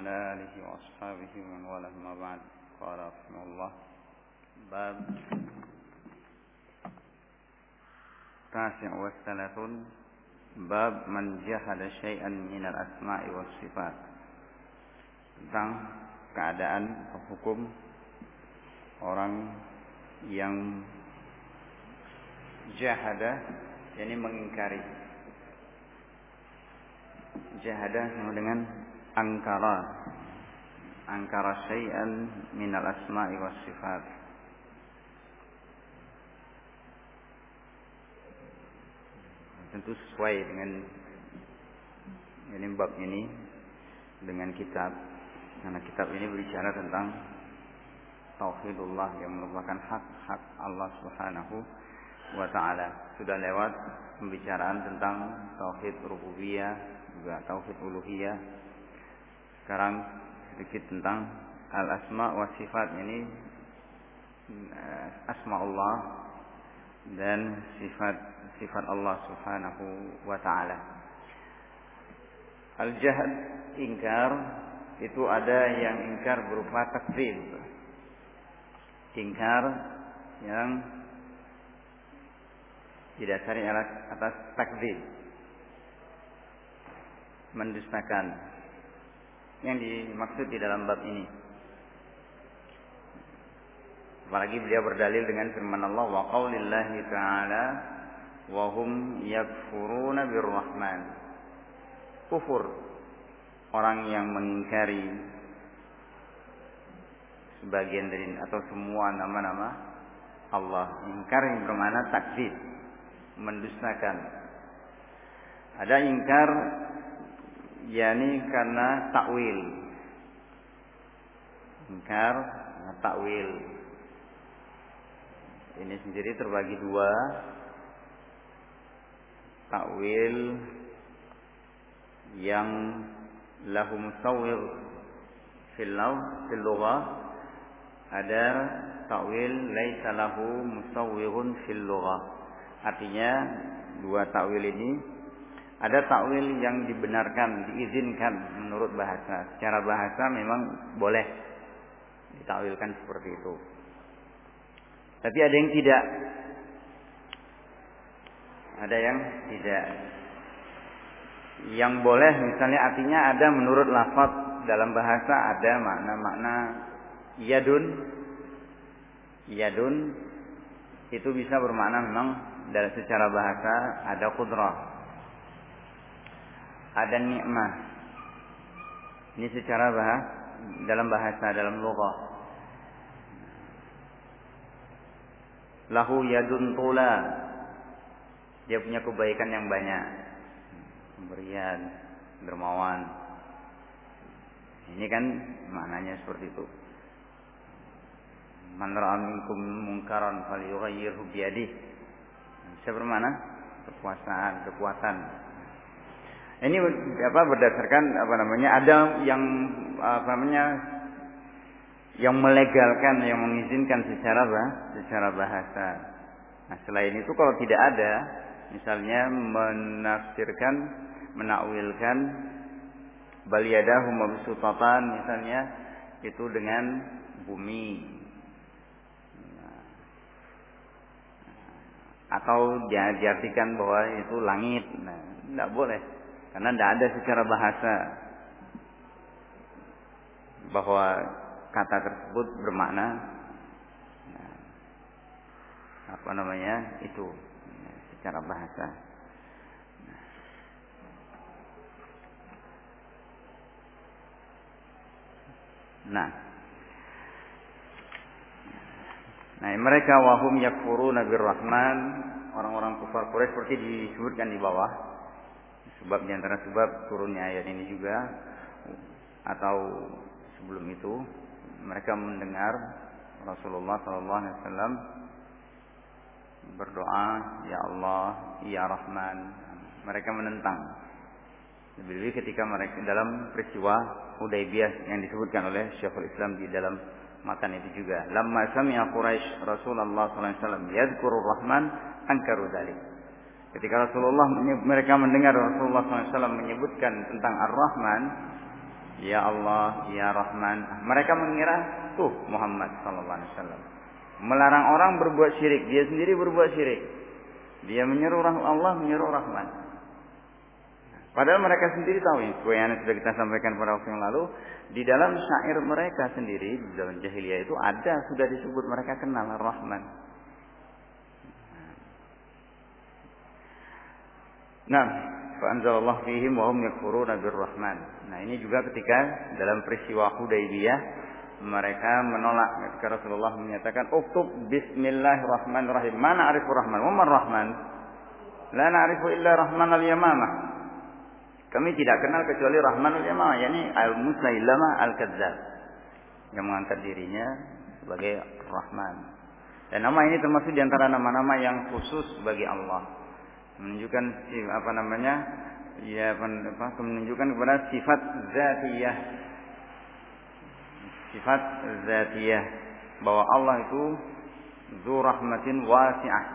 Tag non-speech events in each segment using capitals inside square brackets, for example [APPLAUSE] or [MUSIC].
وعلى آله وأصحابه ومن والاه ما بعد قال رحمه الله باب التاسع والثلاثون باب من جهل شيئا من الأسماء والصفات tentang keadaan hukum orang yang jahada yakni mengingkari jahada sama dengan angkara angkara syai'an minal asma'i was sifat tentu sesuai dengan ini bab ini dengan kitab karena kitab ini berbicara tentang tauhidullah yang merupakan hak-hak Allah Subhanahu wa taala. Sudah lewat pembicaraan tentang tauhid rububiyah, juga tauhid uluhiyah. Sekarang sedikit tentang al asma wa sifat ini eh, asma Allah dan sifat sifat Allah Subhanahu wa taala. Al jahad ingkar itu ada yang ingkar berupa takdir. Ingkar yang didasari atas takdir. Mendustakan. Yang dimaksud di dalam bab ini. Apalagi beliau berdalil dengan firman Allah wa qaulillahi ta'ala wa hum yakfuruna birrahman. Kufur orang yang mengingkari sebagian dari atau semua nama-nama Allah. Ingkar yang bermakna takdir, mendustakan. Ada ingkar yakni karena takwil. Ingkar takwil. Ini sendiri terbagi dua. Takwil yang lahu musawwir fil fil ada takwil laisa lahu musawwirun fil lughah artinya dua takwil ini ada takwil yang dibenarkan diizinkan menurut bahasa. Secara bahasa memang boleh ditakwilkan seperti itu. Tapi ada yang tidak. Ada yang tidak. Yang boleh misalnya artinya ada menurut lafaz dalam bahasa ada makna-makna yadun. Yadun itu bisa bermakna memang dari secara bahasa ada kudrah ada nikmah ini secara bahasa dalam bahasa dalam lughah lahu yadun tula. Dia punya kebaikan yang banyak. Pemberian dermawan. Ini kan maknanya seperti itu. Man ra'a minkum munkaran falyughayyirhu biyadih bisa bermana kekuasaan kekuatan ini apa berdasarkan apa namanya ada yang apa namanya yang melegalkan yang mengizinkan secara secara bahasa. Nah selain itu kalau tidak ada misalnya menafsirkan menakwilkan bal yadahu mabsutatan misalnya itu dengan bumi. Atau dia diartikan bahwa itu langit. Nah tidak boleh karena tidak ada secara bahasa bahwa kata tersebut bermakna nah, apa namanya itu secara bahasa Nah. Nah, mereka wahum yakfuruna birrahman, orang-orang kufar Quraisy seperti disebutkan di bawah. Sebab di antara sebab turunnya ayat ini juga atau sebelum itu mereka mendengar Rasulullah sallallahu alaihi wasallam berdoa, "Ya Allah, Ya Rahman." Mereka menentang. Lebih-lebih ketika mereka dalam peristiwa Hudaybiyah yang disebutkan oleh Syekhul Islam di dalam matan itu juga. Lamma sami'a Quraisy Rasulullah sallallahu alaihi wasallam yadhkuru Rahman angkaru dzalik. Ketika Rasulullah mereka mendengar Rasulullah SAW menyebutkan tentang Ar-Rahman, Ya Allah, Ya Rahman. Mereka mengira tuh Muhammad wasallam. Melarang orang berbuat syirik, dia sendiri berbuat syirik. Dia menyeru Allah, menyeru Rahman. Padahal mereka sendiri tahu yang yang sudah kita sampaikan pada waktu yang lalu di dalam syair mereka sendiri di dalam jahiliyah itu ada sudah disebut mereka kenal Rahman. Nah, Fa'anzalallah fihim wa hum yakfuruna birrahman. Nah, ini juga ketika dalam peristiwa Hudaybiyah mereka menolak ketika Rasulullah menyatakan uktub bismillahirrahmanirrahim. Mana arifu rahman? Wa rahman? La na'rifu illa rahman al-yamamah. Kami tidak kenal kecuali rahman al-yamamah, yakni al-musailama al-kadzdzab. Yang mengangkat dirinya sebagai rahman. Dan nama ini termasuk di antara nama-nama yang khusus bagi Allah menunjukkan apa namanya ya apa menunjukkan kepada sifat zatiyah. Sifat zatiyah. Bahwa Allah itu zu rahmatin wasi'ah.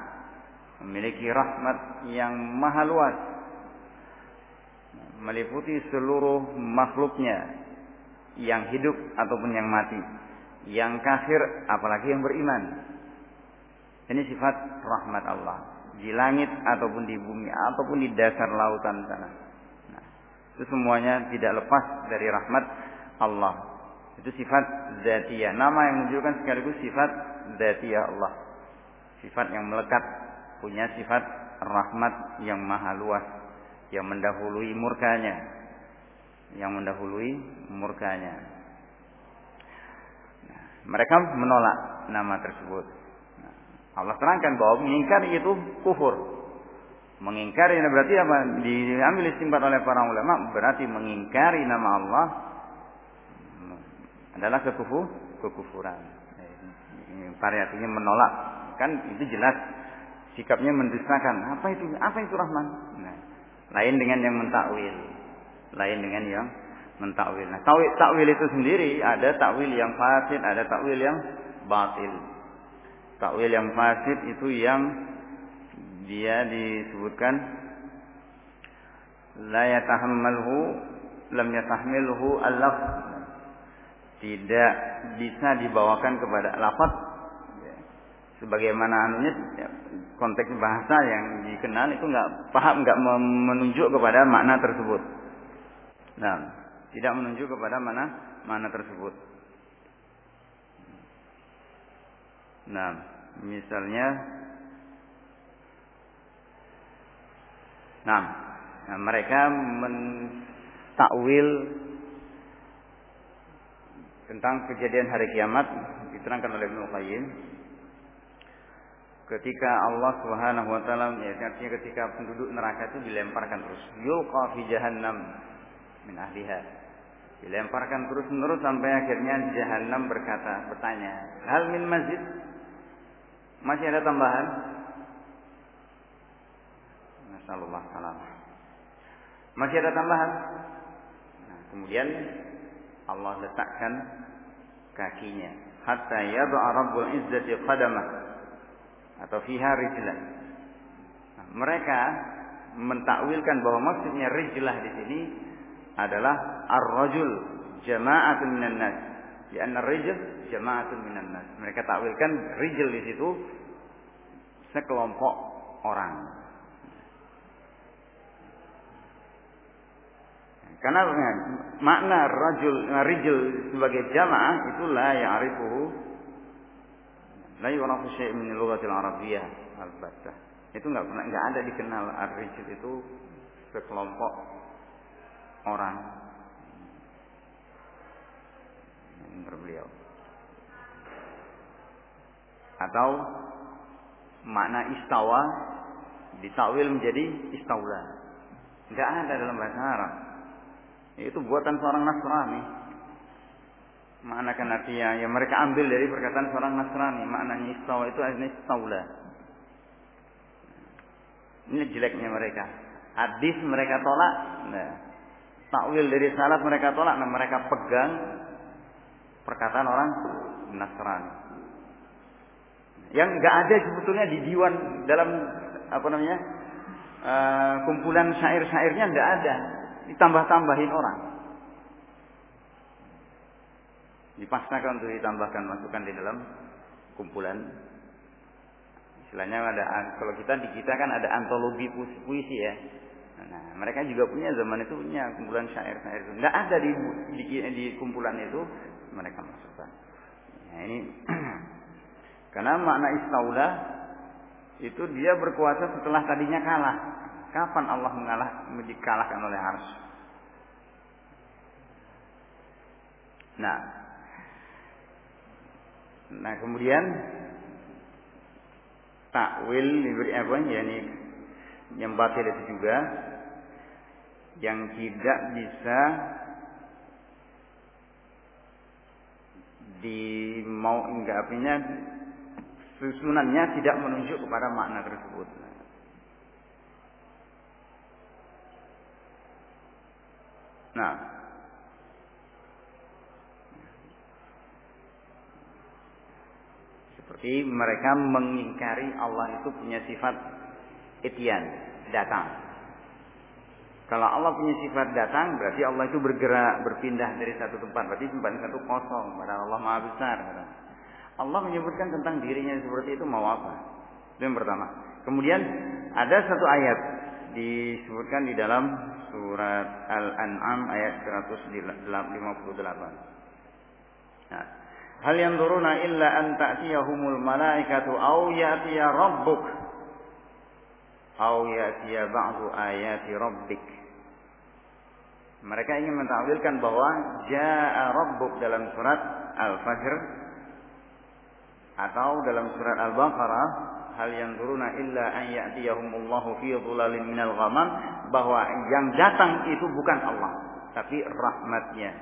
Memiliki rahmat yang maha luas. Meliputi seluruh makhluknya. Yang hidup ataupun yang mati. Yang kafir apalagi yang beriman. Ini sifat rahmat Allah di langit ataupun di bumi ataupun di dasar lautan sana. Nah, itu semuanya tidak lepas dari rahmat Allah. Itu sifat zatiyah. Nama yang menunjukkan sekaligus sifat zatiyah Allah. Sifat yang melekat punya sifat rahmat yang maha luas yang mendahului murkanya yang mendahului murkanya nah, mereka menolak nama tersebut Allah terangkan bahwa mengingkari itu kufur. Mengingkari berarti apa? Diambil istimbat oleh para ulama berarti mengingkari nama Allah adalah kekufur, kekufuran. Variasinya menolak. Kan itu jelas sikapnya mendustakan. Apa itu? Apa itu Rahman? Nah, lain dengan yang mentakwil. Lain dengan yang mentakwil. Nah, takwil itu sendiri ada takwil yang fasid, ada takwil yang batil. Takwil yang fasid itu yang dia disebutkan la yatahammalhu lam yatahmilhu al-lafz tidak bisa dibawakan kepada lafaz sebagaimana anunya ya, konteks bahasa yang dikenal itu nggak paham nggak menunjuk kepada makna tersebut. Nah, tidak menunjuk kepada mana mana tersebut. Nah, misalnya Nah, nah mereka mentakwil tentang kejadian hari kiamat diterangkan oleh Ibnu Qayyim ketika Allah Subhanahu wa taala ya artinya ketika penduduk neraka itu dilemparkan terus. Yulqa fi jahannam min ahliha. Dilemparkan terus menerus sampai akhirnya jahannam berkata bertanya hal min masjid masih ada tambahan? Masyaallah salam. Masih ada tambahan? Nah, kemudian Allah letakkan kakinya hatta yad'a rabbul izzati qadamah atau fiha rijlan. Nah, mereka mentakwilkan bahwa maksudnya rijlah di sini adalah ar-rajul jama'atun minan nas. Ya anna rijl jama'atun minan nas. Mereka takwilkan rijl di situ sekelompok orang. Karena makna rajul rijl sebagai jamaah itulah yang arifuhu la yu'rafu syai' min lughatil arabiyyah albattah. Itu enggak pernah enggak ada dikenal ar-rijl itu sekelompok orang. Beliau. Atau makna istawa ditakwil menjadi istaula. Tidak ada dalam bahasa Arab. Itu buatan seorang Nasrani. Makna artinya yang mereka ambil dari perkataan seorang Nasrani. Maknanya istawa itu artinya istaula. Ini jeleknya mereka. Hadis mereka tolak. Nah, takwil dari salaf mereka tolak. Nah, mereka pegang perkataan orang Nasrani. Yang nggak ada sebetulnya di diwan dalam apa namanya uh, kumpulan syair-syairnya nggak ada. Ditambah-tambahin orang. Dipaksakan untuk ditambahkan masukkan di dalam kumpulan. Istilahnya ada kalau kita di kita kan ada antologi puisi ya. Nah mereka juga punya zaman itu punya kumpulan syair-syair itu. Nggak ada di, di di kumpulan itu mereka masukkan. Nah ini [CLEARS THROAT] karena makna istaula itu dia berkuasa setelah tadinya kalah. Kapan Allah mengalah dikalahkan oleh Ars nah. Nah kemudian takwil diberi apa? Yani yang batil itu juga yang tidak bisa di mau enggak apinya susunannya tidak menunjuk kepada makna tersebut. Nah, Seperti mereka mengingkari Allah itu punya sifat itian, datang. Kalau Allah punya sifat datang, berarti Allah itu bergerak, berpindah dari satu tempat. Berarti tempat satu kosong, padahal Allah maha besar. Allah menyebutkan tentang dirinya seperti itu mau apa? Itu yang pertama. Kemudian ada satu ayat disebutkan di dalam surat Al-An'am ayat 158. Nah, Hal yang turuna illa an ta'tiyahumul malaikatu aw ya'tiya rabbuk aw ya'tiya ba'du ayati rabbik. Mereka ingin mentakwilkan bahwa jaa rabbuk dalam surat Al-Fajr atau dalam surat Al-Baqarah hal yang turuna illa an ya'tiyahumullahu fi dhulalin minal ghamam bahwa yang datang itu bukan Allah tapi rahmatnya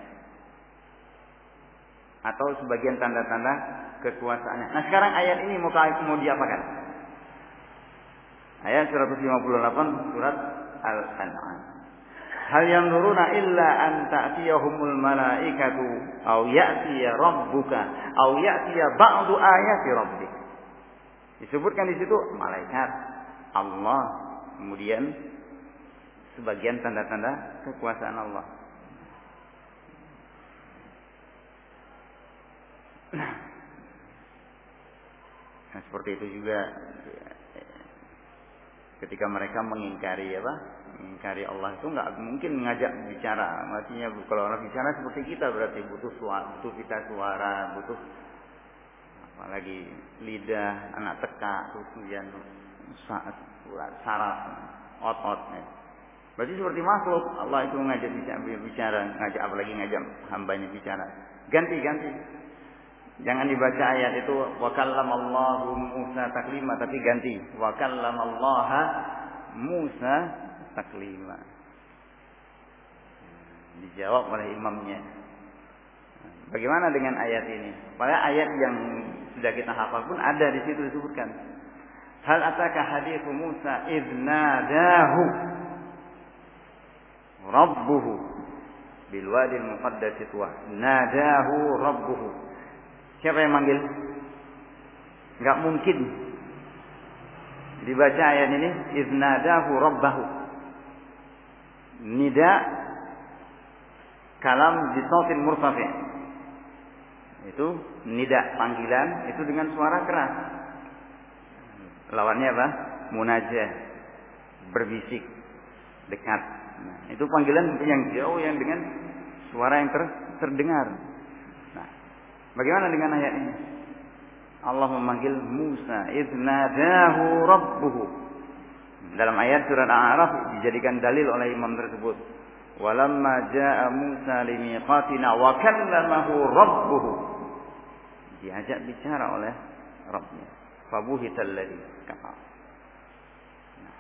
atau sebagian tanda-tanda kekuasaannya. Nah sekarang ayat ini mau mau diapakan? Ayat 158 surat Al-An'am. Hal yang nuruna illa an ta'tiyahumul malaikatu au ya'tiya rabbuka au ya'tiya ba'du ayati rabbik. Disebutkan di situ malaikat, Allah, kemudian sebagian tanda-tanda kekuasaan Allah. Nah, seperti itu juga ketika mereka mengingkari apa? Mengingkari Allah itu nggak mungkin mengajak bicara. Maksudnya kalau orang bicara seperti kita berarti butuh suara, butuh kita suara, butuh apalagi lidah, anak teka, terus kemudian saraf, otot. Ya. Berarti seperti makhluk Allah itu mengajak bicara, bicara ngajak apalagi ngajak hambanya bicara. Ganti ganti Jangan dibaca ayat itu wa kallamallahu Musa taklima tapi ganti wa kallamallaha Musa taklima. Dijawab oleh imamnya. Bagaimana dengan ayat ini? Pada ayat yang sudah kita hafal pun ada di situ disebutkan. Hal ataka hadithu Musa idnadahu rabbuhu bil wadil muqaddas nadahu rabbuhu Siapa yang manggil? Enggak mungkin. Dibaca ayat ini, iznadahu rabbahu. Nida kalam bisautin murtafi. Itu nida panggilan itu dengan suara keras. Lawannya apa? Munajah. Berbisik. Dekat. Nah, itu panggilan yang jauh yang dengan suara yang ter, terdengar. Bagaimana dengan ayat ini? Allah memanggil Musa idnadahu rabbuhu. Dalam ayat surat Al-A'raf dijadikan dalil oleh imam tersebut. Walamma jaa Musa limiqatina wa kallamahu rabbuhu. Diajak bicara oleh Rabbnya. Fabuhital ladzi kafar. Nah.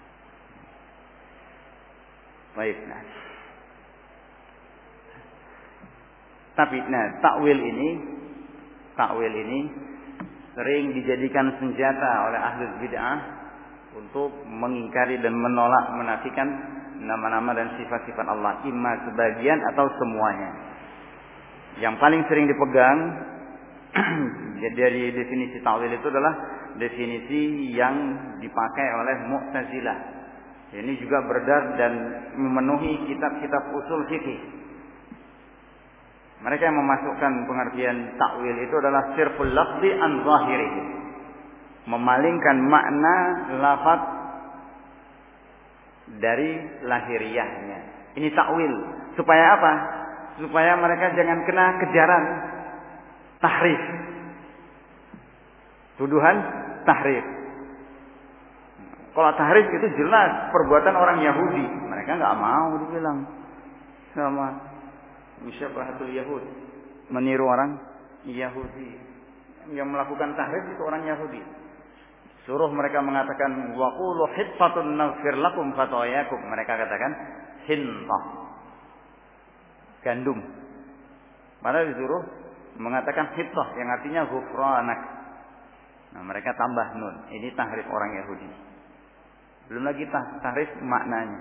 Baik, nah. Tapi nah, takwil ini takwil ini sering dijadikan senjata oleh ahli bid'ah untuk mengingkari dan menolak menafikan nama-nama dan sifat-sifat Allah imma sebagian atau semuanya. Yang paling sering dipegang [CLEARS THROAT] dari definisi takwil itu adalah definisi yang dipakai oleh Mu'tazilah. Ini juga beredar dan memenuhi kitab-kitab usul fikih mereka yang memasukkan pengertian takwil itu adalah sirful lafzi an zahiri. Memalingkan makna lafaz dari lahiriahnya. Ini takwil. Supaya apa? Supaya mereka jangan kena kejaran tahrif. Tuduhan tahrif. Kalau tahrif itu jelas perbuatan orang Yahudi. Mereka nggak mau dibilang sama musyabahatul Yahud. Meniru orang Yahudi. Yang melakukan tahrif itu orang Yahudi. Suruh mereka mengatakan waqulu hitfatun naghfir lakum khatayakum. Mereka katakan hintah. Gandum. Padahal disuruh mengatakan hitah yang artinya ghufranak. Nah, mereka tambah nun. Ini tahrif orang Yahudi. Belum lagi tahrif maknanya.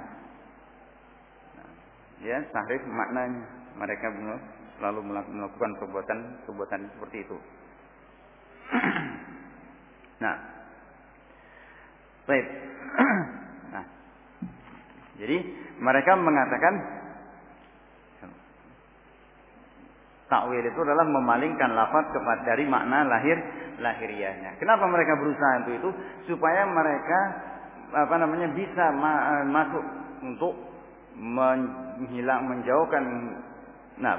Nah, ya, tahrif maknanya mereka selalu melakukan perbuatan-perbuatan seperti itu. [CLEARS THROAT] nah, baik. [CLEARS THROAT] nah, jadi mereka mengatakan takwil itu adalah memalingkan lafaz kepada dari makna lahir lahiriahnya. Kenapa mereka berusaha untuk itu? Supaya mereka apa namanya bisa ma masuk untuk menghilang menjauhkan Nah,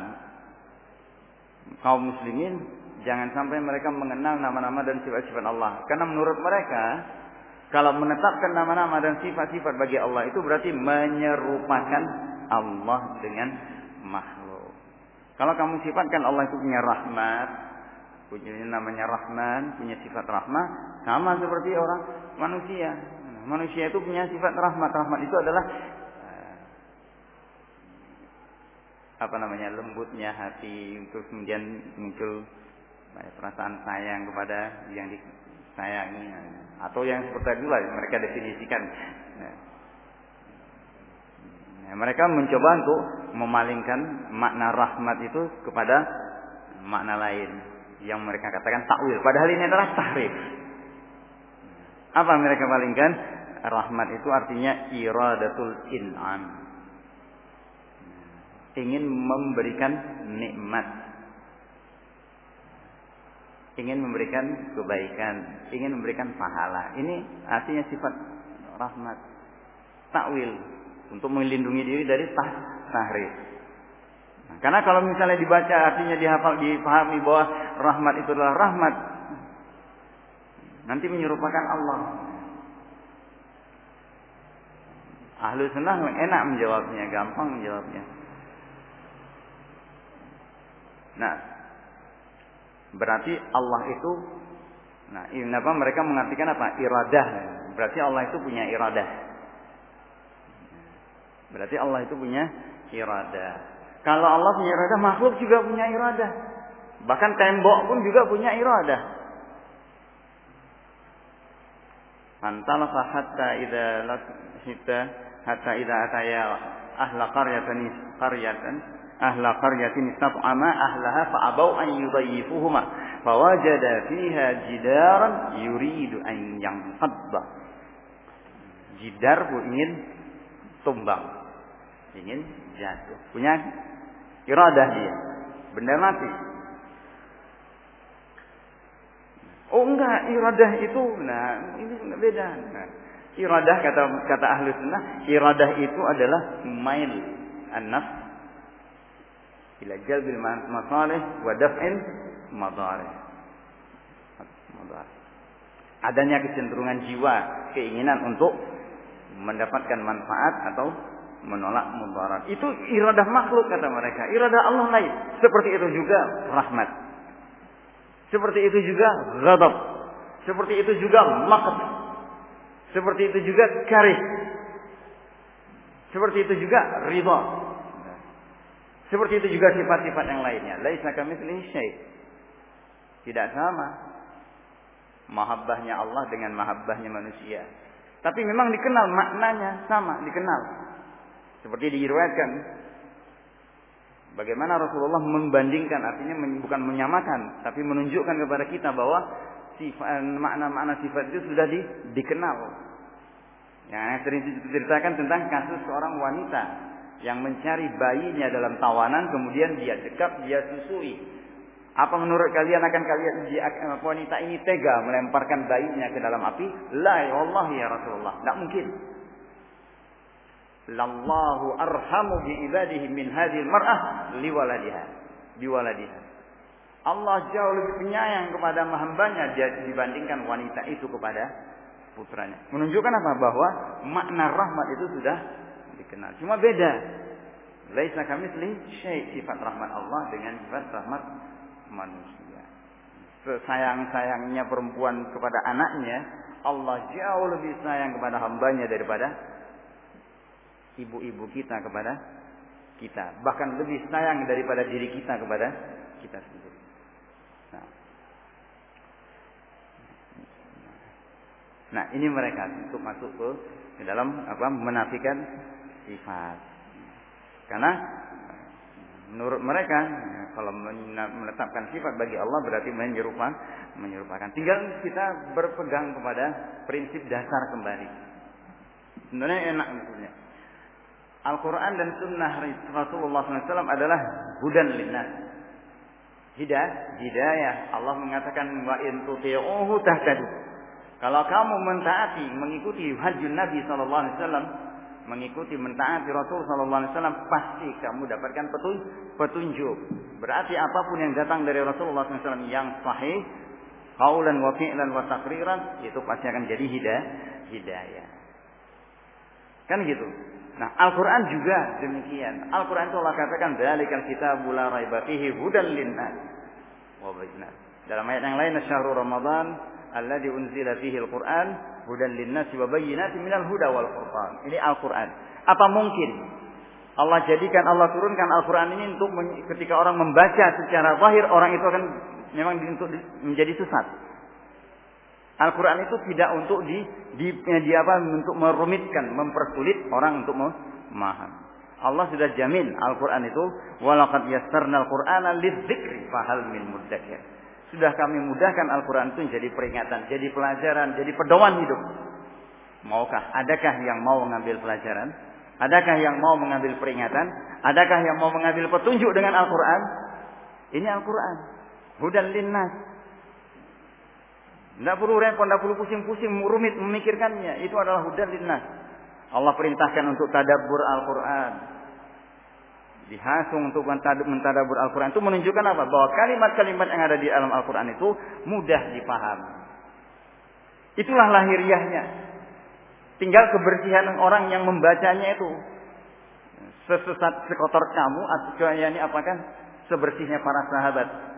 kaum muslimin jangan sampai mereka mengenal nama-nama dan sifat-sifat Allah. Karena menurut mereka, kalau menetapkan nama-nama dan sifat-sifat bagi Allah itu berarti menyerupakan Allah dengan makhluk. Kalau kamu sifatkan Allah itu punya rahmat, punya namanya Rahman, punya sifat rahmat, sama seperti orang manusia. Manusia itu punya sifat rahmat. Rahmat itu adalah apa namanya lembutnya hati terus kemudian muncul perasaan sayang kepada yang disayangi. Atau yang seperti itulah mereka definisikan. Nah, mereka mencoba untuk memalingkan makna rahmat itu kepada makna lain yang mereka katakan takwil. Padahal ini adalah tahrif. Apa mereka palingkan rahmat itu artinya iradatul in'am ingin memberikan nikmat. Ingin memberikan kebaikan ingin memberikan pahala. Ini artinya sifat rahmat takwil untuk melindungi diri dari tah tahrif nah, karena kalau misalnya dibaca artinya dihafal dipahami bahwa rahmat itu adalah rahmat nanti menyerupakan Allah. Ahlu sunnah enak menjawabnya gampang menjawabnya Nah, berarti Allah itu nah, ini apa mereka mengartikan apa? Iradah. Berarti Allah itu punya iradah. Berarti Allah itu punya iradah. Kalau Allah punya iradah, makhluk juga punya iradah. Bahkan tembok pun juga punya iradah. Antalafa hatta idza hatta idza ataya ahla qaryatan qaryatan ahla qaryatin istab'ama ahlaha fa'abau an yudayyifuhuma. Fawajada fiha jidaran yuridu an yanqadda jidar bu ingin tumbang. Ingin jatuh. Punya iradah dia. Benar mati. Oh enggak. Iradah itu nah ini beda. Nah, iradah kata kata ahli sunnah iradah itu adalah mail. An-nafs ila jalbil masalih wa daf'in madarih. Adanya kecenderungan jiwa, keinginan untuk mendapatkan manfaat atau menolak mudarat. Itu iradah makhluk kata mereka. Iradah Allah lain. Seperti itu juga rahmat. Seperti itu juga ghadab. Seperti itu juga maqt. Seperti itu juga karih. Seperti itu juga ridha. Seperti itu juga sifat-sifat yang lainnya. Laisa kamitslihi syai'. Tidak sama mahabbahnya Allah dengan mahabbahnya manusia. Tapi memang dikenal maknanya sama, dikenal. Seperti diriwayatkan bagaimana Rasulullah membandingkan artinya bukan menyamakan tapi menunjukkan kepada kita bahwa sifat makna-makna sifat itu sudah di, dikenal. Yang sering diceritakan tentang kasus seorang wanita yang mencari bayinya dalam tawanan kemudian dia dekap, dia susui. Apa menurut kalian akan kalian wanita ini tega melemparkan bayinya ke dalam api? La ya Allah ya Rasulullah. Tidak mungkin. Lallahu arhamu bi ibadihi min hadhil mar'ah liwaladiha. Biwaladiha. Allah jauh lebih penyayang kepada hambanya dibandingkan wanita itu kepada putranya. Menunjukkan apa? Bahwa makna rahmat itu sudah dikenal. Cuma beda. Laisa kamitsli syai' sifat rahmat Allah dengan sifat rahmat manusia. Sesayang-sayangnya perempuan kepada anaknya, Allah jauh lebih sayang kepada hambanya daripada ibu-ibu kita kepada kita. Bahkan lebih sayang daripada diri kita kepada kita sendiri. Nah, nah ini mereka untuk masuk ke dalam apa menafikan sifat. Karena menurut mereka kalau menetapkan sifat bagi Allah berarti menyerupakan menyerupakan. Tinggal kita berpegang kepada prinsip dasar kembali. Sebenarnya enak maksudnya. Al-Quran dan Sunnah Rasulullah SAW adalah hudan linnas. Hidayah, hidayah. Allah mengatakan wa in tuti'uhu tahtadu. Kalau kamu mentaati, mengikuti hajjun Nabi SAW, mengikuti mentaati Rasul sallallahu alaihi wasallam pasti kamu dapatkan petunjuk. Berarti apa pun yang datang dari Rasulullah SAW yang sahih, kaulan wa fi'lan wa takriran itu pasti akan jadi hidayah. hidayah. Kan gitu. Nah, Al-Qur'an juga demikian. Al-Qur'an itu Allah katakan dzalikal kitabul la raiba fihi hudan linnas wa Dalam ayat yang lain syahrul Ramadan alladzi unzila fihi al-Qur'an hudan linnas wa bayyinatin minal huda wal furqan. Ini Al-Qur'an. Apa mungkin Allah jadikan Allah turunkan Al-Qur'an ini untuk ketika orang membaca secara zahir orang itu akan memang untuk menjadi sesat. Al-Quran itu tidak untuk di, di, di apa untuk merumitkan, mempersulit orang untuk memahami. Allah sudah jamin Al-Quran itu walaqad yassarnal Qur'ana lidzikri fahal min mudzakir. Sudah kami mudahkan Al-Quran itu jadi peringatan, jadi pelajaran, jadi pedoman hidup. Maukah? Adakah yang mau mengambil pelajaran? Adakah yang mau mengambil peringatan? Adakah yang mau mengambil petunjuk dengan Al-Quran? Ini Al-Quran. Hudan linnas. Tidak perlu repot, tidak perlu pusing-pusing, rumit memikirkannya. Itu adalah hudan linnas. Allah perintahkan untuk tadabbur Al-Quran dihasung untuk mentadabur Al-Quran itu menunjukkan apa? Bahwa kalimat-kalimat yang ada di dalam Al-Quran itu mudah dipahami. Itulah lahiriahnya. Tinggal kebersihan orang yang membacanya itu. Sesesat sekotor kamu atau ini apakah sebersihnya para sahabat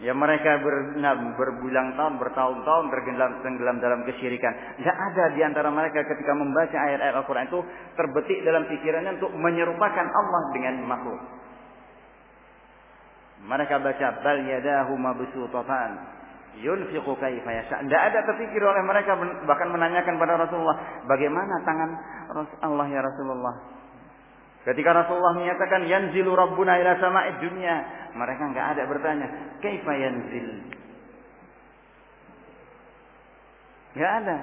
Ya mereka ber, nah, berbulan tahun, bertahun-tahun tergelam tenggelam dalam kesyirikan. Tidak ada di antara mereka ketika membaca ayat-ayat Al-Quran itu terbetik dalam pikirannya untuk menyerupakan Allah dengan makhluk. Mereka baca bal yadahu mabsutatan yunfiqu kaifa yasha. Tidak ada terpikir oleh mereka bahkan menanyakan pada Rasulullah, bagaimana tangan Allah ya Rasulullah? Ketika Rasulullah menyatakan yanzilu rabbuna ila sama'id dunya, mereka enggak ada bertanya, kaifa yanzil? Enggak ada.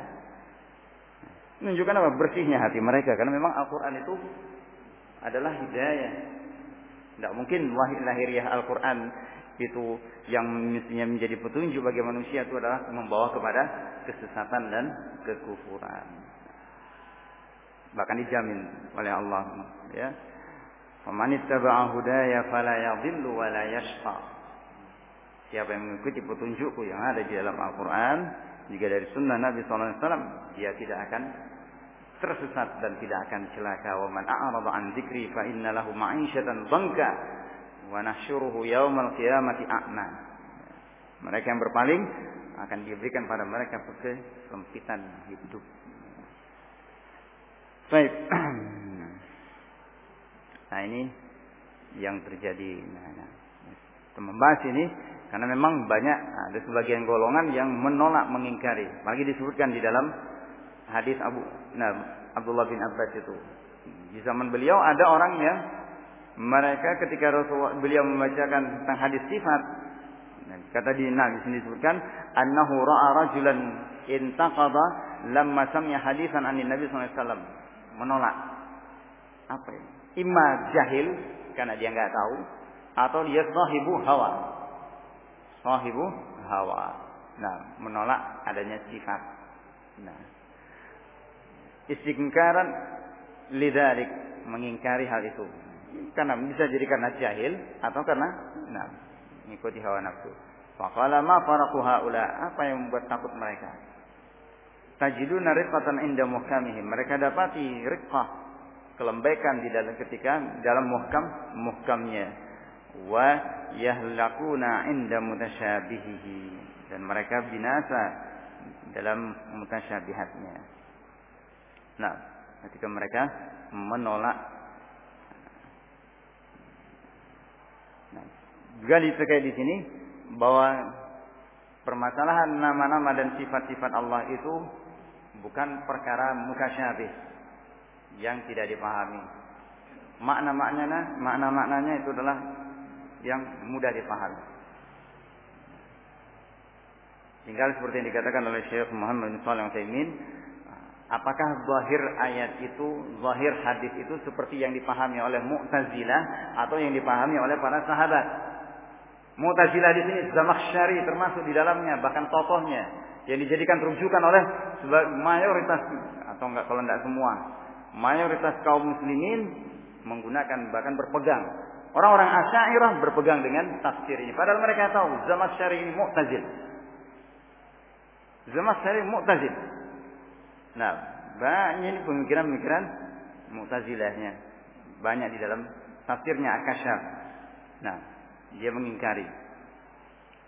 Menunjukkan apa? Bersihnya hati mereka karena memang Al-Qur'an itu adalah hidayah. Tidak mungkin wahid lahiriah Al-Qur'an itu yang mestinya menjadi petunjuk bagi manusia itu adalah membawa kepada kesesatan dan kekufuran bahkan dijamin oleh Allah ya Faman ittaba'a hudaya fala yadhillu wa la yashqa. Siapa yang mengikuti petunjukku yang ada di dalam Al-Qur'an juga dari sunnah Nabi SAW dia tidak akan tersesat dan tidak akan celaka wa man a'rada an dzikri fa inna lahu ma'isyatan dhanka wa nahsyuruhu yaumal qiyamati a'ma mereka yang berpaling akan diberikan pada mereka kesempitan hidup Baik. Nah ini yang terjadi. Nah, nah. membahas ini karena memang banyak ada sebagian golongan yang menolak mengingkari. Lagi disebutkan di dalam hadis Abu nah, Abdullah bin Abbas itu. Di zaman beliau ada orang yang mereka ketika Rasulullah beliau membacakan tentang hadis sifat nah, kata di nah di sini disebutkan annahu ra'a rajulan intaqada lamma sami'a hadisan anin nabi sallallahu alaihi wasallam menolak. apa ini? Ima jahil karena dia nggak tahu atau dia sahibu hawa. Sahibu hawa. Nah, menolak adanya sifat. Nah, istingkaran lidarik mengingkari hal itu. Karena bisa jadi karena jahil atau karena nah, mengikuti hawa nafsu. Faqala ma faraku haula? Apa yang membuat takut mereka? Tajiduna riqatan inda muhkamihim. Mereka dapati riqah, kelembekan di dalam ketika dalam muhkam muhkamnya. Wa yahlakuna inda mutasyabihihi. Dan mereka binasa dalam mutasyabihatnya. Nah, ketika mereka menolak Nah, juga terkait di sini bahwa permasalahan nama-nama dan sifat-sifat Allah itu bukan perkara mukasyabih yang tidak dipahami. Makna-maknanya, makna-maknanya itu adalah yang mudah dipahami. Tinggal seperti yang dikatakan oleh Syekh Muhammad bin Shalih Al apakah zahir ayat itu, zahir hadis itu seperti yang dipahami oleh Mu'tazilah atau yang dipahami oleh para sahabat? Mu'tazilah di sini Zamakhsyari termasuk di dalamnya, bahkan tokohnya yang dijadikan rujukan oleh mayoritas atau enggak kalau enggak semua, mayoritas kaum muslimin menggunakan bahkan berpegang. Orang-orang Asy'ariyah berpegang dengan tafsir ini padahal mereka tahu Zamakhsyari ini Mu'tazil. Zamakhsyari Mu'tazil. Nah, banyak ini pemikiran-pemikiran Mu'tazilahnya. Banyak di dalam tafsirnya Akasyaf. Nah, dia mengingkari.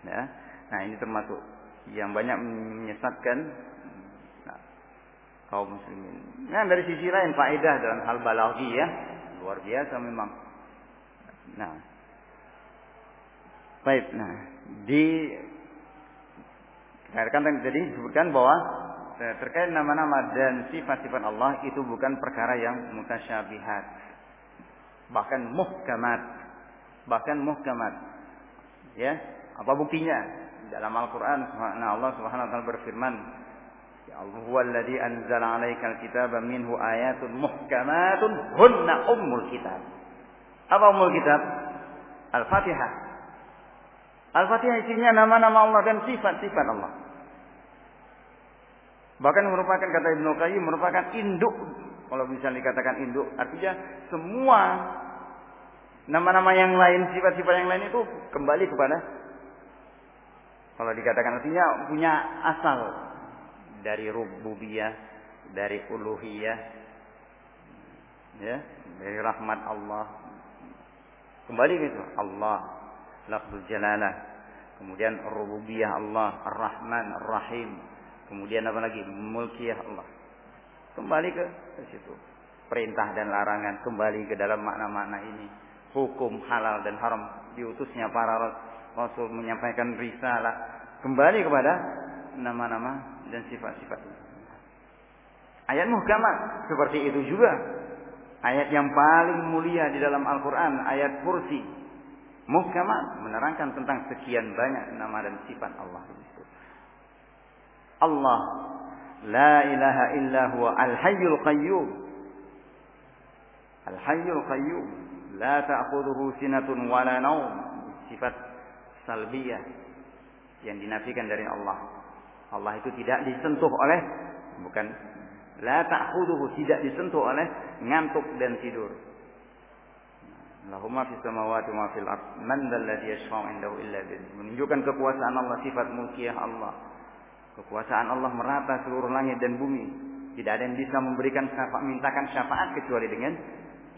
Ya. Nah, ini termasuk yang banyak menyesatkan kaum muslimin. Nah, dari sisi lain faedah dalam hal balaghi ya, luar biasa memang. Nah. Baik, nah, di kan tadi disebutkan bahwa terkait nama-nama dan sifat-sifat Allah itu bukan perkara yang mutasyabihat. Bahkan muhkamat bahkan muhkamat. Ya, apa buktinya? Dalam Al-Qur'an nah Allah Subhanahu wa taala berfirman, "Ya Allah huwallazi anzala 'alaikal kitaba minhu ayatun muhkamatun hunna ummul kitab." Apa ummul kitab? Al-Fatihah. Al-Fatihah isinya nama-nama Allah dan sifat-sifat Allah. Bahkan merupakan kata Ibnu Qayyim merupakan induk kalau bisa dikatakan induk artinya semua Nama-nama yang lain, sifat-sifat yang lain itu kembali kepada kalau dikatakan artinya punya asal dari rububiyah, dari uluhiyah, ya, dari rahmat Allah. Kembali gitu, Allah, lafzul jalalah, kemudian rububiyah Allah, Ar-Rahman, Ar-Rahim, kemudian apa lagi? Mulkiyah Allah. Kembali ke, ke situ. Perintah dan larangan kembali ke dalam makna-makna ini hukum halal dan haram diutusnya para rasul menyampaikan risalah kembali kepada nama-nama dan sifat-sifat ayat muhkamat seperti itu juga. Ayat yang paling mulia di dalam Al-Quran ayat kursi. Muhkamat menerangkan tentang sekian banyak nama dan sifat Allah Allah la ilaha illa huwa al-hayyul qayyum. Al-hayyul qayyum. La ta'khudhuhu sinatun wala naum. Sifat salbiyah yang dinafikan dari Allah. Allah itu tidak disentuh oleh bukan la ta'khudhuhu tidak disentuh oleh ngantuk dan tidur. Lahumma fis samawati wa fil ard. Man dzalladzi yashfa'u 'indahu illa Menunjukkan kekuasaan Allah, sifat mulkiyah Allah. Kekuasaan Allah merata seluruh langit dan bumi. Tidak ada yang bisa memberikan syafaat, mintakan syafaat kecuali dengan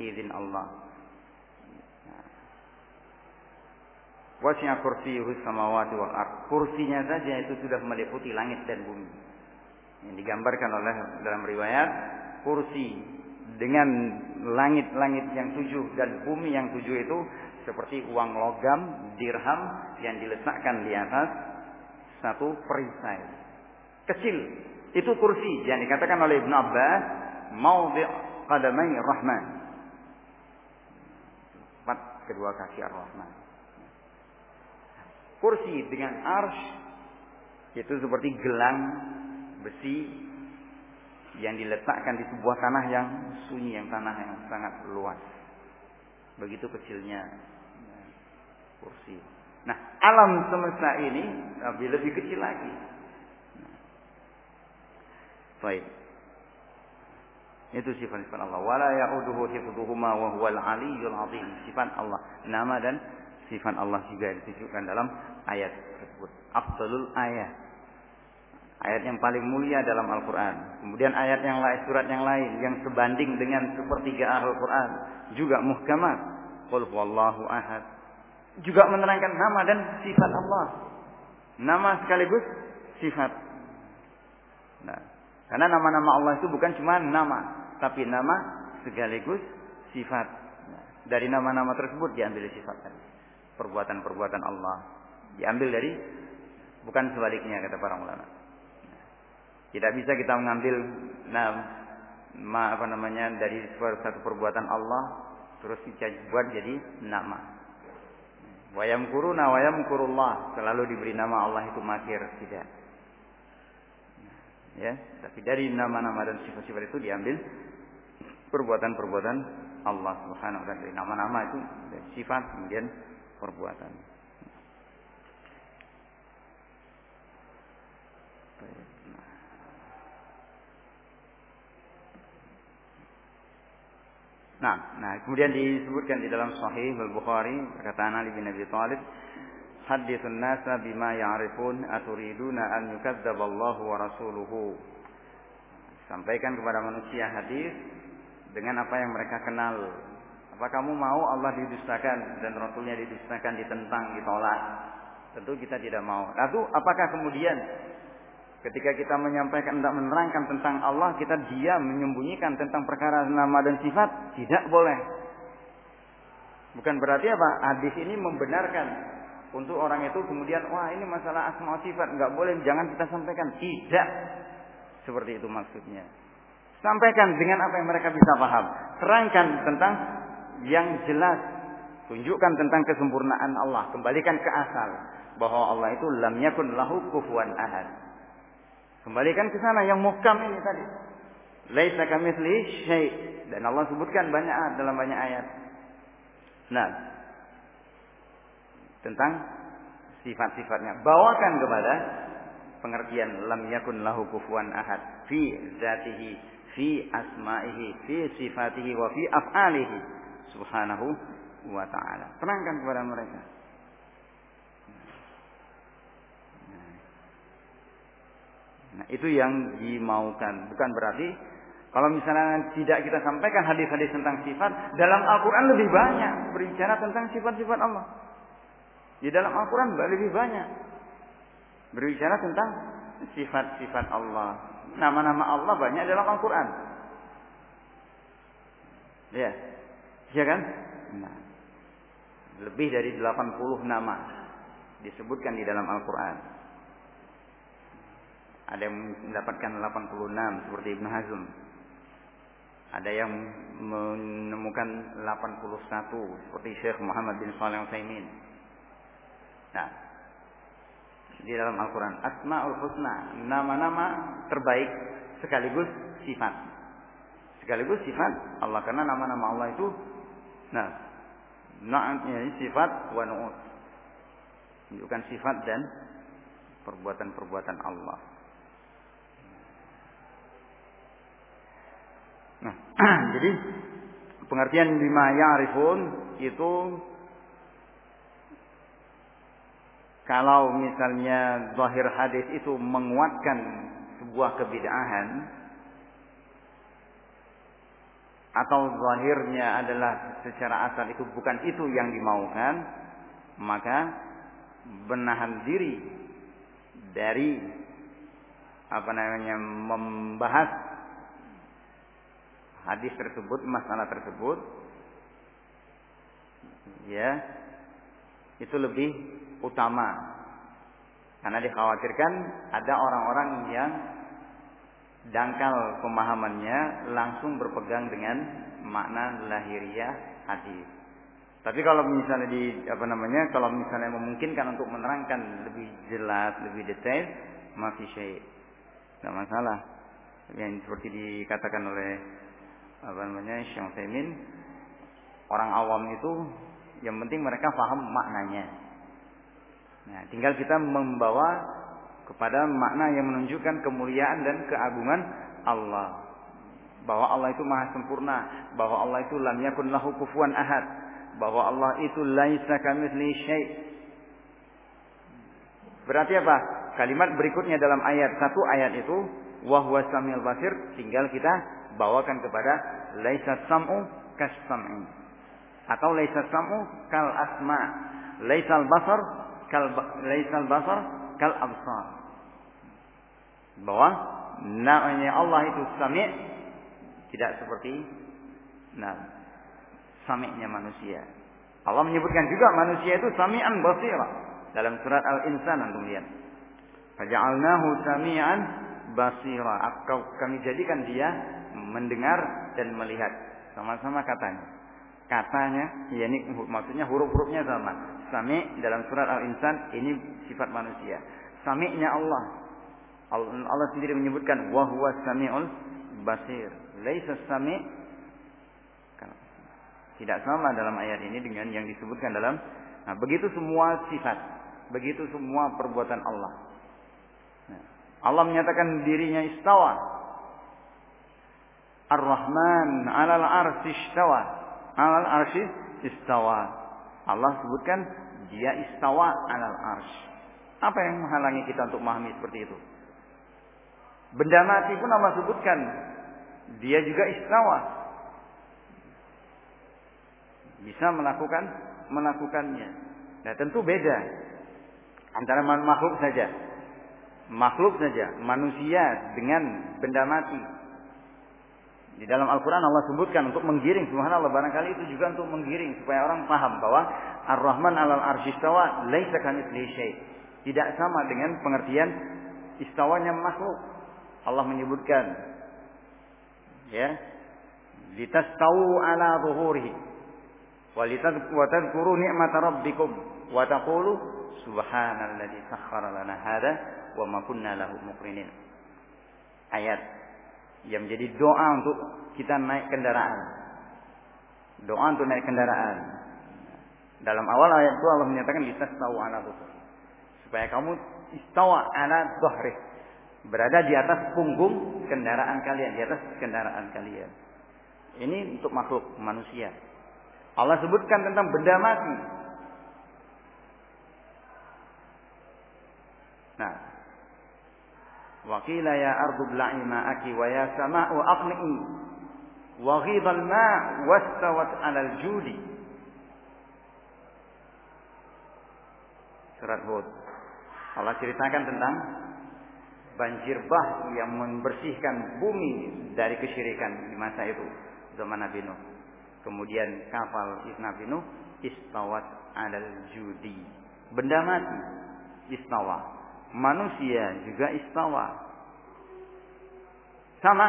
izin Allah. Wasi'a kursiyuhu samawati wal ard. Kursinya saja itu sudah meliputi langit dan bumi. Yang digambarkan oleh dalam riwayat kursi dengan langit-langit yang tujuh dan bumi yang tujuh itu seperti uang logam dirham yang diletakkan di atas satu perisai kecil itu kursi yang dikatakan oleh Ibn Abbas maudhi' qadamai rahman empat kedua kaki ar-rahman kursi dengan arsh itu seperti gelang besi yang diletakkan di sebuah tanah yang sunyi, yang tanah yang sangat luas. Begitu kecilnya kursi. Nah, alam semesta ini lebih lebih kecil lagi. Baik. Itu sifat-sifat Allah. Wala ya'uduhu hifdhuhuma wa huwal aliyyul azim. Sifat Allah. Nama dan sifat Allah juga ditunjukkan dalam ayat tersebut. Afdalul ayat. Ayat yang paling mulia dalam Al-Quran. Kemudian ayat yang lain, surat yang lain. Yang sebanding dengan sepertiga Al-Quran. Juga muhkamat. Qul huwallahu ahad. Juga menerangkan nama dan sifat Allah. Nama sekaligus sifat. Nah, karena nama-nama Allah itu bukan cuma nama, tapi nama sekaligus sifat. Nah, dari nama-nama tersebut diambil sifat Perbuatan-perbuatan Allah diambil dari bukan sebaliknya kata para ulama. Tidak bisa kita mengambil nama apa namanya dari satu perbuatan Allah terus kita buat jadi nama. Wayam kuruna wayam kurullah selalu diberi nama Allah itu makir tidak. Ya, tapi dari nama-nama dan sifat-sifat itu diambil perbuatan-perbuatan Allah Subhanahu wa taala. Nama-nama itu sifat kemudian perbuatan. Nah, nah kemudian disebutkan di dalam Sahih Al-Bukhari perkataan Ali bin Abi Thalib, "Haditsun nasa bima ya'rifun aturiduna an Allah wa rasuluhu." Sampaikan kepada manusia hadis dengan apa yang mereka kenal. Apa kamu mau Allah didustakan dan Rasulnya didustakan, ditentang, ditolak? Tentu kita tidak mau. Lalu apakah kemudian Ketika kita menyampaikan tidak menerangkan tentang Allah, kita diam menyembunyikan tentang perkara nama dan sifat, tidak boleh. Bukan berarti apa? Hadis ini membenarkan untuk orang itu kemudian wah ini masalah asma sifat nggak boleh jangan kita sampaikan. Tidak. Seperti itu maksudnya. Sampaikan dengan apa yang mereka bisa paham. Terangkan tentang yang jelas. Tunjukkan tentang kesempurnaan Allah. Kembalikan ke asal bahwa Allah itu lam yakun lahu kufuwan ahad. Kembalikan ke sana yang muhkam ini tadi. Laisa kamitsli syai. Dan Allah sebutkan banyak dalam banyak ayat. Nah, tentang sifat-sifatnya. Bawakan kepada pengertian lam yakun lahu kufuwan ahad fi zatihi fi asma'ihi fi sifatihi wa fi af'alihi subhanahu wa ta'ala. Terangkan kepada mereka. Nah, itu yang dimaukan. Bukan berarti kalau misalnya tidak kita sampaikan hadis-hadis tentang sifat, dalam Al-Quran lebih banyak berbicara tentang sifat-sifat Allah. Di dalam Al-Quran lebih banyak berbicara tentang sifat-sifat Allah. Nama-nama Allah banyak dalam Al-Quran. Ya, ya kan? Nah, lebih dari 80 nama disebutkan di dalam Al-Quran. Ada yang mendapatkan 86 seperti Ibn Hazm. Ada yang menemukan 81 seperti Syekh Muhammad bin Shalih Al-Utsaimin. Nah, di dalam Al-Qur'an Asmaul Husna, nama-nama terbaik sekaligus sifat. Sekaligus sifat Allah karena nama-nama Allah itu nah, na'atnya sifat wa nu'ut. Menunjukkan sifat dan perbuatan-perbuatan Allah. Nah, [CLEARS THROAT] jadi pengertian bima ya'rifun itu kalau misalnya zahir hadis itu menguatkan sebuah kebid'ahan atau zahirnya adalah secara asal itu bukan itu yang dimaukan, maka benahan diri dari apa namanya membahas hadis tersebut, masalah tersebut, ya, itu lebih utama. Karena dikhawatirkan ada orang-orang yang dangkal pemahamannya langsung berpegang dengan makna lahiriah hadis. Tapi kalau misalnya di apa namanya, kalau misalnya memungkinkan untuk menerangkan lebih jelas, lebih detail, masih syai. Tidak masalah. yang seperti dikatakan oleh apa namanya Syekh Utsaimin orang awam itu yang penting mereka paham maknanya. Nah, tinggal kita membawa kepada makna yang menunjukkan kemuliaan dan keagungan Allah. Bahwa Allah itu maha sempurna, bahwa Allah itu lam yakun lahu kufuwan ahad, bahwa Allah itu laisa kamitsli syai'. Berarti apa? Kalimat berikutnya dalam ayat satu ayat itu wa huwa samil basir tinggal kita bawakan kepada laisa sam'u kas sam'i atau laisa sam'u kal asma laisa basar kal laisa basar kal absar bahwa namanya Allah itu sami' tidak seperti nah sami'nya manusia. Allah menyebutkan juga manusia itu sami'an basira. Dalam surat Al-Insan antum lihat. Faja'alnahu sami'an basira. Kami jadikan dia mendengar dan melihat. Sama-sama katanya. Katanya ya ini maksudnya huruf-hurufnya sama. Sami dalam surat al-insan ini sifat manusia. Sami'nya Allah Allah sendiri menyebutkan wa huwa samiul basir laisa sami tidak sama dalam ayat ini dengan yang disebutkan dalam nah begitu semua sifat begitu semua perbuatan Allah Allah menyatakan dirinya istawa Ar-Rahman 'alal arsy istawa. 'Alal arsy istawa. Allah sebutkan dia istawa 'alal arsy. Apa yang menghalangi kita untuk memahami seperti itu? Benda mati pun Allah sebutkan dia juga istawa. Bisa melakukan melakukannya. Nah, tentu beda antara makhluk saja. Makhluk saja, manusia dengan benda mati di dalam Al-Quran Allah sebutkan untuk menggiring. Subhanallah barangkali itu juga untuk menggiring. Supaya orang paham bahwa Ar-Rahman alal arsyistawa laisa kamitslihi syai'. Tidak sama dengan pengertian istawanya makhluk. Allah menyebutkan ya litastawu ala zuhurihi wa litadhkuru ni'mata rabbikum wa taqulu subhanalladzi sakhkhara lana hadha wa ma kunna lahu muqrinin. Ayat yang menjadi doa untuk kita naik kendaraan. Doa untuk naik kendaraan. Dalam awal ayat itu Allah menyatakan tahu ala Supaya kamu istawa ala dhahri. Berada di atas punggung kendaraan kalian, di atas kendaraan kalian. Ini untuk makhluk manusia. Allah sebutkan tentang benda mati. Nah, Wakila ya ardu bla'i ma'aki wa ya sama'u aqni'i. Wa ghidal ma' wastawat 'alal judi. Surat Hud. Allah ceritakan tentang banjir bah yang membersihkan bumi dari kesyirikan di masa itu zaman Nabi Nuh. Kemudian kapal Nabi Nuh istawat 'alal judi. Benda mati istawa manusia juga istawa. Sama?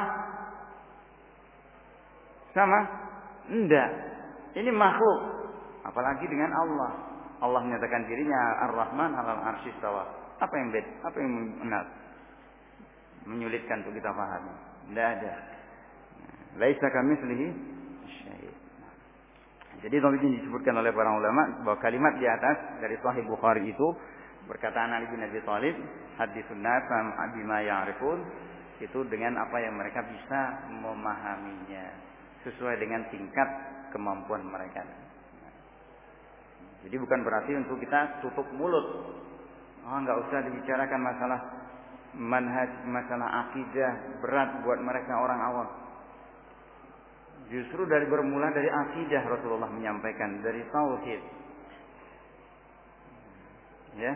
Sama? Enggak. Ini makhluk. Apalagi dengan Allah. Allah menyatakan dirinya Ar-Rahman alal arsy istawa. Apa yang bed? Apa yang benar? Menyulitkan untuk kita pahami. Tidak ada. Laisa kamitslihi syai'. Jadi ini disebutkan oleh para ulama bahwa kalimat di atas dari Sahih Bukhari itu Berkata Ali bin Abi Thalib, hadithun nasam bima ya'rifun itu dengan apa yang mereka bisa memahaminya sesuai dengan tingkat kemampuan mereka. Jadi bukan berarti untuk kita tutup mulut. Oh, nggak usah dibicarakan masalah manhaj, masalah akidah berat buat mereka orang awam. Justru dari bermula dari akidah Rasulullah menyampaikan dari tauhid. Ya,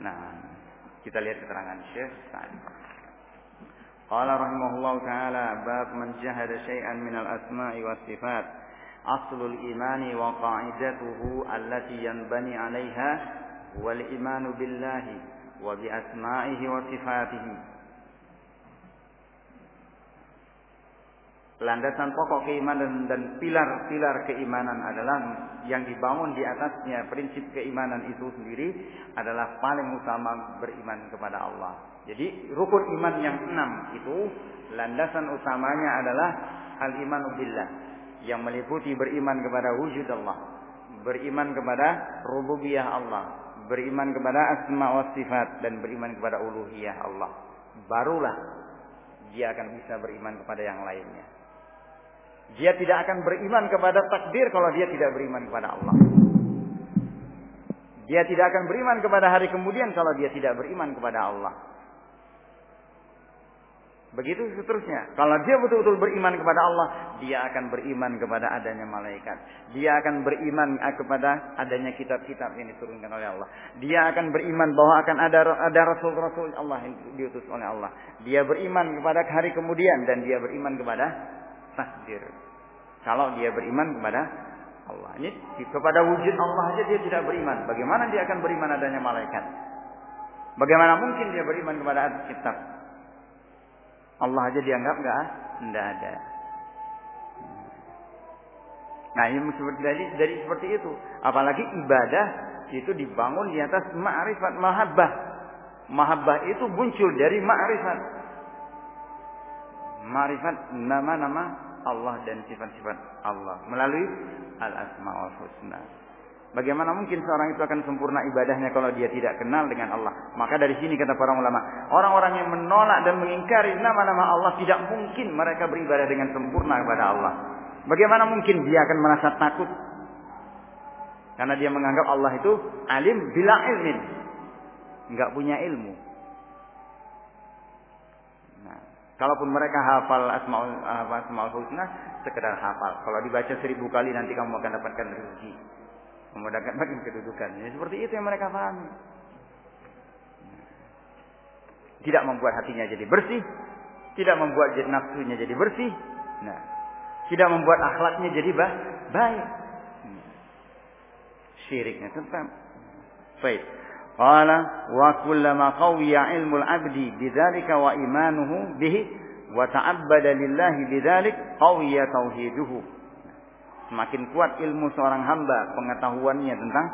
Nah, kita lihat keterangan Syekh Sa'di. Qala rahimahullah ta'ala bab man jahada syai'an min al-asma'i was sifat aslul imani wa qa'idatuhu allati yanbani 'alayha wal imanu billahi wa sifatihi Landasan pokok keimanan dan pilar-pilar keimanan adalah yang dibangun di atasnya prinsip keimanan itu sendiri adalah paling utama beriman kepada Allah. Jadi rukun iman yang enam itu landasan utamanya adalah al-imanu billah yang meliputi beriman kepada wujud Allah, beriman kepada rububiyah Allah, beriman kepada asma wa sifat dan beriman kepada uluhiyah Allah. Barulah dia akan bisa beriman kepada yang lainnya. Dia tidak akan beriman kepada takdir kalau dia tidak beriman kepada Allah. Dia tidak akan beriman kepada hari kemudian kalau dia tidak beriman kepada Allah. Begitu seterusnya. Kalau dia betul-betul beriman kepada Allah, dia akan beriman kepada adanya malaikat. Dia akan beriman kepada adanya kitab-kitab yang diturunkan oleh Allah. Dia akan beriman bahwa akan ada ada rasul-rasul Allah yang diutus oleh Allah. Dia beriman kepada hari kemudian dan dia beriman kepada takdir. Kalau dia beriman kepada Allah. Ini kepada wujud Allah saja dia tidak beriman. Bagaimana dia akan beriman adanya malaikat? Bagaimana mungkin dia beriman kepada kitab? Allah aja dianggap enggak enggak ada. Nah, ini seperti dari, dari seperti itu. Apalagi ibadah itu dibangun di atas ma'rifat mahabbah. Mahabbah itu muncul dari ma'rifat. Ma'rifat nama-nama Allah dan sifat-sifat Allah melalui al-asmaul husna. Bagaimana mungkin seorang itu akan sempurna ibadahnya kalau dia tidak kenal dengan Allah? Maka dari sini kata para ulama, orang-orang yang menolak dan mengingkari nama-nama Allah tidak mungkin mereka beribadah dengan sempurna kepada Allah. Bagaimana mungkin dia akan merasa takut? Karena dia menganggap Allah itu alim bila ilmin. Enggak punya ilmu. Nah, kalaupun mereka hafal asmaul, asmaul husna, sekedar hafal. Kalau dibaca seribu kali nanti kamu akan dapatkan rezeki memudahkan bagi kedudukan. Ya, seperti itu yang mereka pahami. Tidak membuat hatinya jadi bersih, tidak membuat nafsunya jadi bersih, nah, tidak membuat akhlaknya jadi bah baik. Syiriknya tetap. Baik. Qala wa kullama qawiya ilmul abdi bidzalika wa imanuhu bihi wa ta'abbada lillahi bidzalik qawiya tauhiduhu Semakin kuat ilmu seorang hamba, pengetahuannya tentang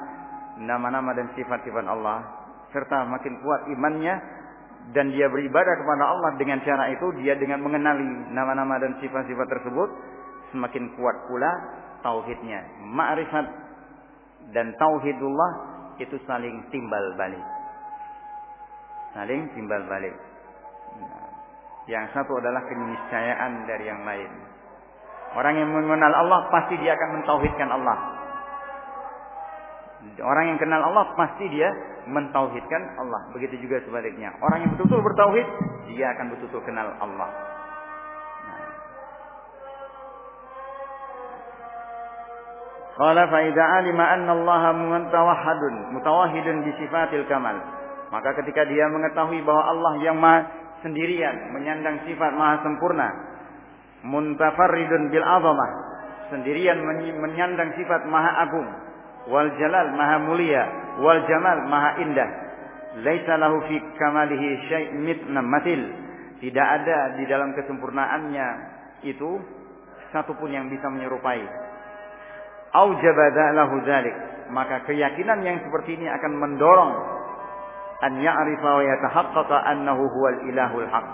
nama-nama dan sifat-sifat Allah. Serta makin kuat imannya dan dia beribadah kepada Allah dengan cara itu, dia dengan mengenali nama-nama dan sifat-sifat tersebut, semakin kuat pula tauhidnya. Ma'rifat dan tauhidullah itu saling timbal balik. Saling timbal balik. Yang satu adalah keniscayaan dari yang lain. Orang yang mengenal Allah pasti dia akan mentauhidkan Allah. Orang yang kenal Allah pasti dia mentauhidkan Allah. Begitu juga sebaliknya. Orang yang betul-betul bertauhid, dia akan betul-betul kenal Allah. Qala fa idza alima anna Allah mutawahhidun mutawahhidun bi sifatil kamal. Maka ketika dia mengetahui bahwa Allah yang maha sendirian, menyandang sifat maha sempurna, muntafarridun bil azamah. Sendirian menyandang sifat maha agung. Wal jalal maha mulia. Wal jamal maha indah. Laisa lahu fi kamalihi syai' mitna matil tidak ada di dalam kesempurnaannya itu satu pun yang bisa menyerupai. Aujabada lahu dzalik maka keyakinan yang seperti ini akan mendorong an ya'rifa wa yatahaqqaqa annahu huwal ilahul haqq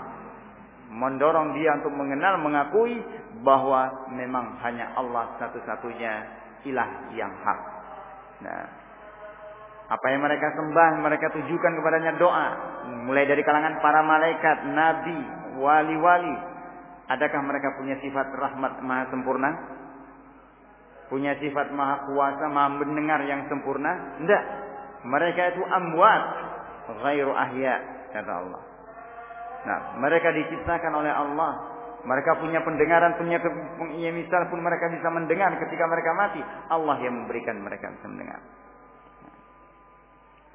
mendorong dia untuk mengenal, mengakui bahwa memang hanya Allah satu-satunya ilah yang hak. Nah, apa yang mereka sembah, mereka tujukan kepadanya doa, mulai dari kalangan para malaikat, nabi, wali-wali. Adakah mereka punya sifat rahmat maha sempurna? Punya sifat maha kuasa, maha mendengar yang sempurna? Tidak. Mereka itu amwat, ghairu ahya, kata Allah. Nah, mereka diciptakan oleh Allah. Mereka punya pendengaran, punya ya, misal pun mereka bisa mendengar ketika mereka mati. Allah yang memberikan mereka bisa mendengar.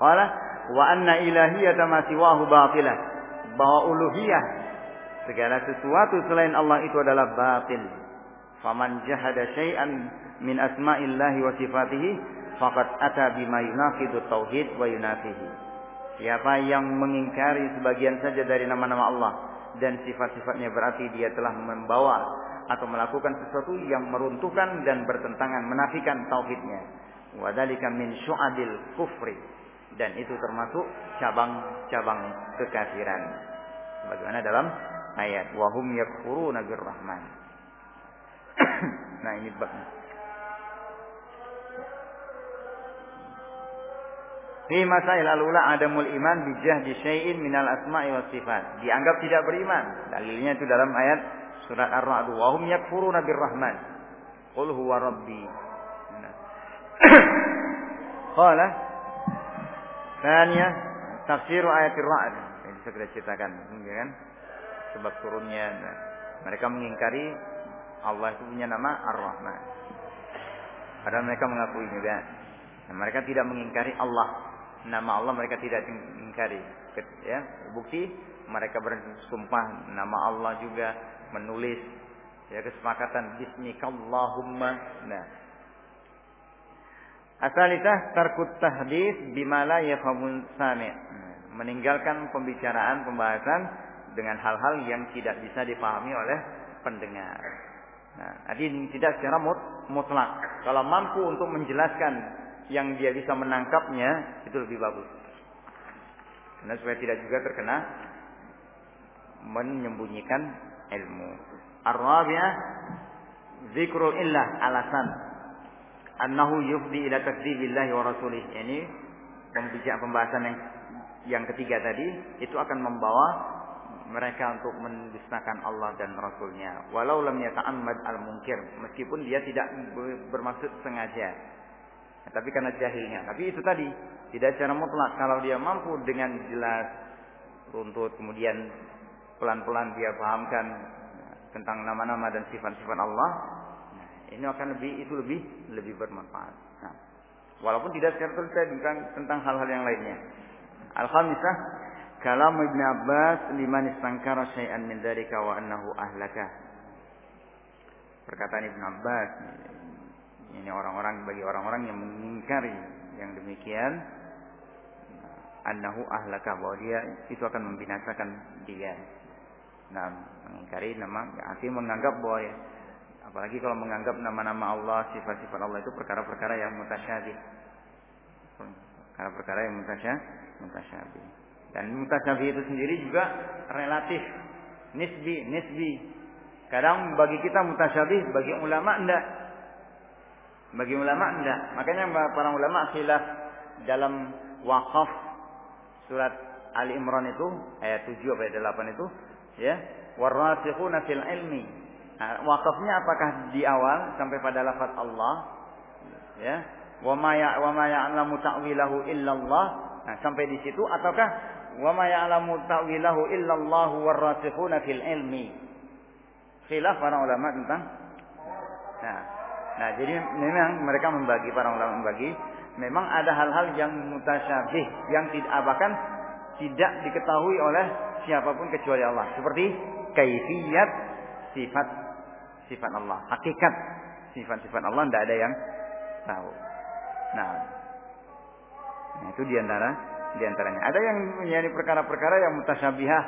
Qala wa anna ilahiyata ma siwahu batilah. Bahwa uluhiyah segala sesuatu selain Allah itu adalah batil. Faman jahada syai'an min asma'illahi wa sifatihi faqad ata bima yunaqidu tauhid wa yunafihi. Siapa yang mengingkari sebagian saja dari nama-nama Allah dan sifat-sifatnya berarti dia telah membawa atau melakukan sesuatu yang meruntuhkan dan bertentangan menafikan tauhidnya. Wadalika min syu'abil kufri dan itu termasuk cabang-cabang kekafiran. Bagaimana dalam ayat wahum yakfuruna birrahman. [CLEARS THROAT] nah ini babnya. Fi masail alula adamul iman bijahdi syai'in minal asma'i was sifat. Dianggap tidak beriman. Dalilnya itu dalam ayat surat Ar-Ra'd. Wa hum yakfuruna birrahman. Qul huwa rabbi. [CLEARS THROAT] Qala Tanya tafsir ayat Ar-Ra'd. Ini segera ceritakan, ya kan? Sebab turunnya mereka mengingkari Allah itu punya nama Ar-Rahman. Padahal mereka mengakui juga. Nah, mereka tidak mengingkari Allah nama Allah mereka tidak ingkari. Ya, bukti mereka bersumpah nama Allah juga menulis ya kesepakatan bismikallahumma. Nah. Asalisah tarkut tahdits bima la yafhamun sami'. Nah, meninggalkan pembicaraan pembahasan dengan hal-hal yang tidak bisa dipahami oleh pendengar. Nah, ini tidak secara mut, mutlak. Kalau mampu untuk menjelaskan yang dia bisa menangkapnya itu lebih bagus. Karena supaya tidak juga terkena menyembunyikan ilmu. Ar-rabi'ah zikrul illah alasan annahu yufdi ila takdzibillahi wa rasulih. Ini pembicaraan pembahasan yang yang ketiga tadi itu akan membawa mereka untuk mendustakan Allah dan Rasulnya. Walau lam yata'ammad al-munkir. Meskipun dia tidak bermaksud sengaja. Nah, tapi karena jahilnya. Tapi itu tadi tidak secara mutlak. Kalau dia mampu dengan jelas runtut kemudian pelan-pelan dia pahamkan tentang nama-nama dan sifat-sifat Allah, nah, ini akan lebih itu lebih lebih bermanfaat. Nah, walaupun tidak secara terus tentang tentang hal-hal yang lainnya. Al-khamisah kalam Ibn Abbas liman istankara syai'an min dzalika wa annahu. Perkataan Ibn Abbas ini orang-orang bagi orang-orang yang mengingkari yang demikian annahu ahlaka bahwa dia itu akan membinasakan dia. Nah, mengingkari nama artinya menganggap bahwa ya, apalagi kalau menganggap nama-nama Allah, sifat-sifat Allah itu perkara-perkara yang mutasyabih. Perkara-perkara yang mutasyabih. Dan mutasyabih itu sendiri juga relatif, nisbi, nisbi. Kadang bagi kita mutasyabih, bagi ulama enggak. Bagi ulama enggak. Makanya para ulama khilaf dalam wakaf surat Ali Imran itu ayat 7 ayat 8 itu ya warasikhuna fil ilmi. Nah, wakafnya apakah di awal sampai pada lafaz Allah ya wa ma ya wa ma ya'lamu ta'wilahu illallah nah sampai di situ ataukah wa ma ya'lamu ta'wilahu illallah warasikhuna fil ilmi khilaf para ulama tentang nah Nah, jadi memang mereka membagi para ulama membagi, memang ada hal-hal yang mutasyabih yang tidak bahkan tidak diketahui oleh siapa pun kecuali Allah. Seperti kaifiyat sifat sifat Allah, hakikat sifat-sifat Allah tidak ada yang tahu. Nah, nah itu di antara di antaranya. Ada yang menjadi perkara-perkara yang mutasyabihah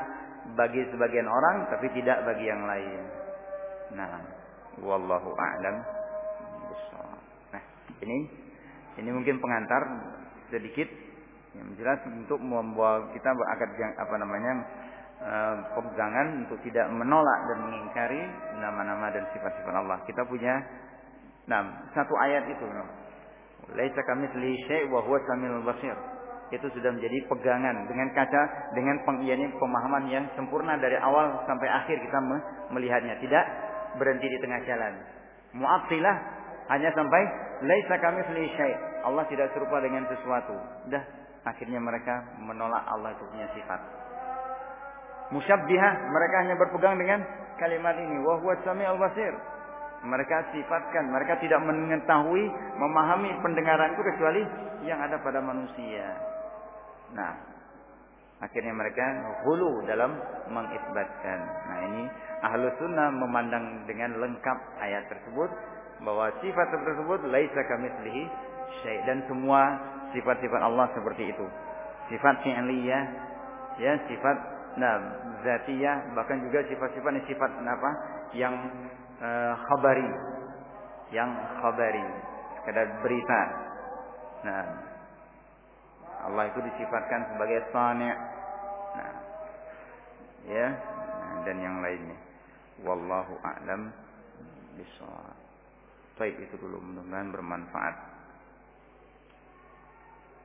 bagi sebagian orang, tapi tidak bagi yang lain. Nah, wallahu a'lam ini ini mungkin pengantar sedikit yang jelas untuk membawa kita agar apa namanya eh, pegangan untuk tidak menolak dan mengingkari nama-nama dan sifat-sifat Allah. Kita punya nah, satu ayat itu. Laisa kami syai' wa huwa samiul basir. Itu sudah menjadi pegangan dengan kaca dengan pengiyanin pemahaman yang sempurna dari awal sampai akhir kita melihatnya, tidak berhenti di tengah jalan. Mu'attilah hanya sampai laisa kami syai. Allah tidak serupa dengan sesuatu. Dah akhirnya mereka menolak Allah itu punya sifat. Musyabbihah mereka hanya berpegang dengan kalimat ini wa huwa samiul basir. Mereka sifatkan, mereka tidak mengetahui, memahami pendengaran itu kecuali yang ada pada manusia. Nah, akhirnya mereka hulu dalam mengisbatkan. Nah, ini ahlu sunnah memandang dengan lengkap ayat tersebut bahwa sifat tersebut laisa kamitslihi syai dan semua sifat-sifat Allah seperti itu. Sifat fi'liyah ya, sifat nah zatiyah bahkan juga sifat-sifat sifat apa yang uh, khabari. Yang khabari, sekadar berita. Nah, Allah itu disifatkan sebagai sani'. Nah, ya, dan yang lainnya. Wallahu a'lam bishawab. Baik itu dulu mudah-mudahan bermanfaat.